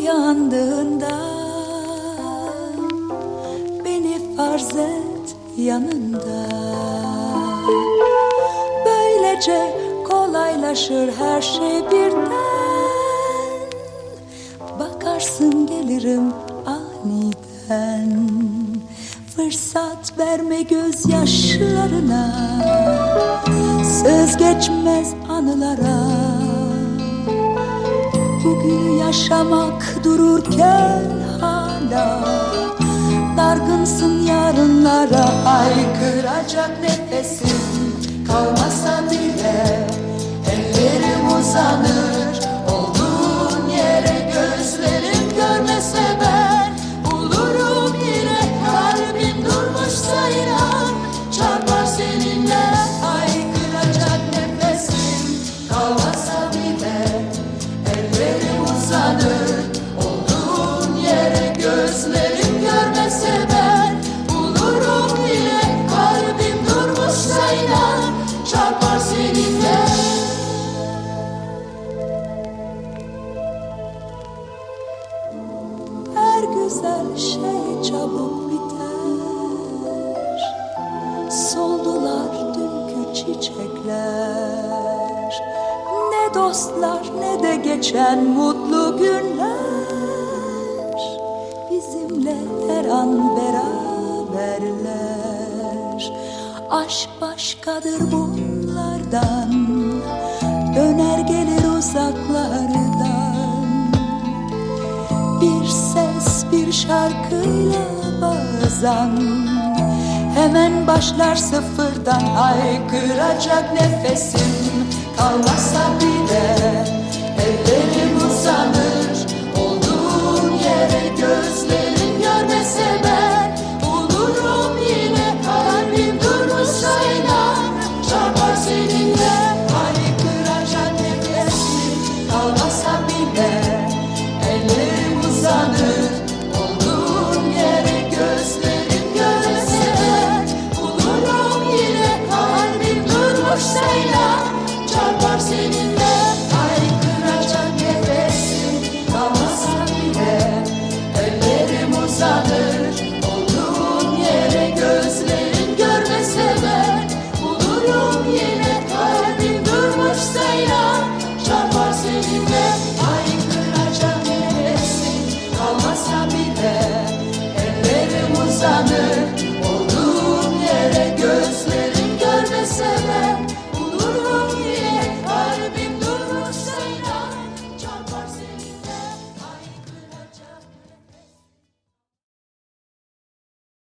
uyandığında Beni farz et yanında. Böylece kolaylaşır her şey birden. Bakarsın gelirim aniden. Fırsat verme gözyaşlarına. Söz geçmez anılara yaşamak dururken hala Dargınsın yarınlara Haykıracak nefesim güzel şey çabuk biter. Soldular dünkü çiçekler. Ne dostlar ne de geçen mutlu günler. Bizimle her an beraberler. Aşk başkadır bunlardan. Döner gelir uzaklardan. Bir şarkıyla bazen. Hemen başlar sıfırdan haykıracak nefesim. Kalmasa bile ellerim uzanır. Olduğun yere gözlerin görmese ben Bulurum yine kalbim durmuşsa inan. Çarpar seninle haykıracak nefesim. Kalmasa bile Ellerim uzanır haykıracak